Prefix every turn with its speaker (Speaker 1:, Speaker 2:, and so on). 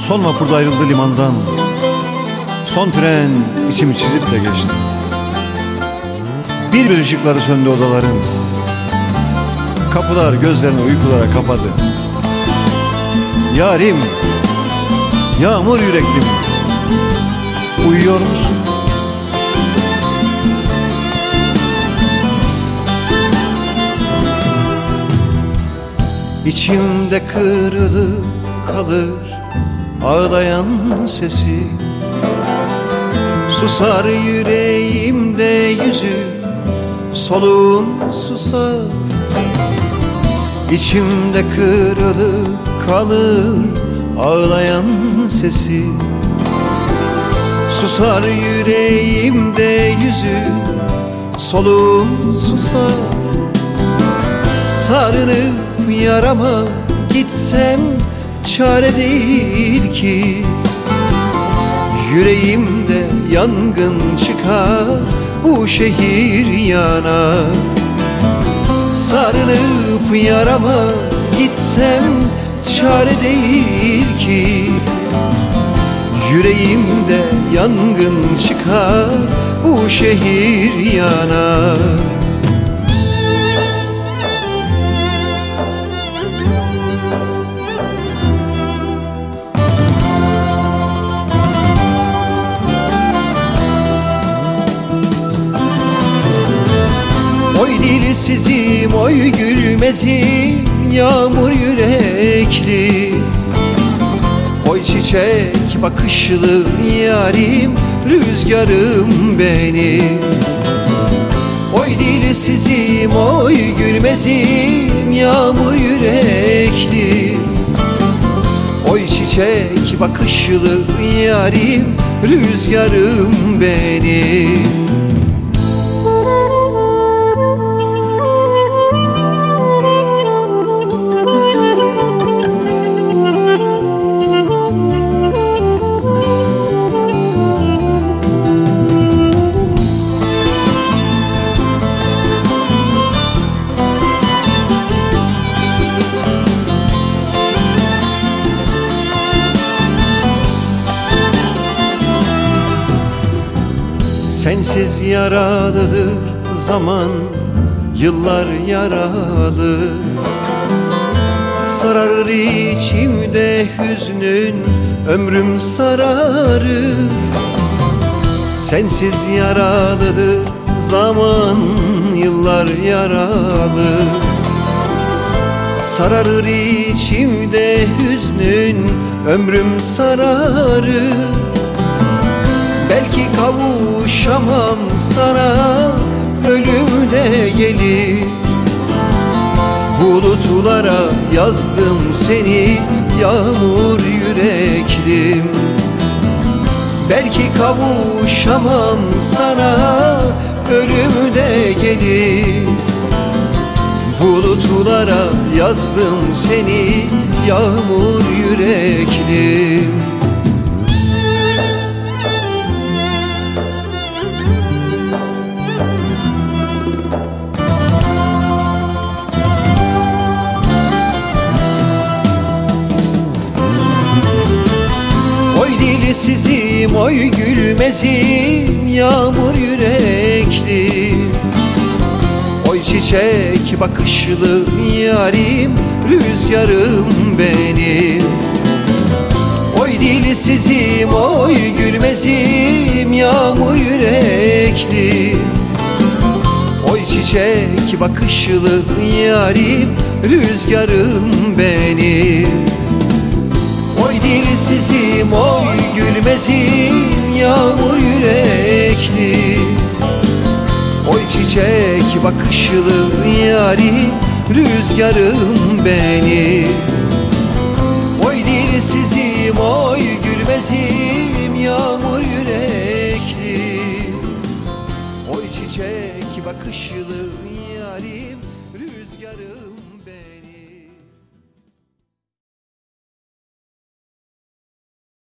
Speaker 1: Son vapurda ayrıldı limandan. Son tren içimi çizip de geçti. Bir bir ışıkları söndü odaların. Kapılar gözlerini uykulara kapadı. Yarim Yağmur yüreklim Uyuyor musun? İçimde kırılıp kalır Ağlayan sesi Susar yüreğimde yüzü Soluğun susar İçimde kırılıp kalır Ağlayan sesi Susar yüreğimde yüzü Soluğum susar Sarınıp yarama gitsem çare değil ki. Yüreğimde yangın çıkar bu şehir yanar Sarılıp yarama gitsem çare değil ki. Yüreğimde yangın çıkar bu şehir yanar dilsizim, oy gülmezim Yağmur yürekli. Oy çiçek bakışlı yarim Rüzgarım benim. Oy dilsizim, oy gülmezim Yağmur yürekli. Oy çiçek bakışlı yarim Rüzgarım benim Sensiz yaralıdır zaman Yıllar yaralı. Sararır içimde hüznün Ömrüm sararır Sensiz yaralıdır zaman Yıllar yaralı. Sararır içimde hüznün Ömrüm sararır Belki kavuşamam sana Ölüm de Bulutlara yazdım seni Yağmur yüreklim. Belki kavuşamam sana Ölüm de Bulutlara yazdım seni Yağmur yüreklim dilsizim, oy gülmezim Yağmur yürekli. Oy çiçek bakışlı yarim Rüzgarım benim. Oy dilsizim, oy gülmezim Yağmur yürekli. Oy çiçek bakışlı yarim Rüzgarım benim dilsizim oy gülmezim yağmur yürekli. Oy çiçek bakışlı yari rüzgarım beni. Oy dilsizim oy gülmezim yağmur yürekli. Oy çiçek bakışlı yarim rüzgarım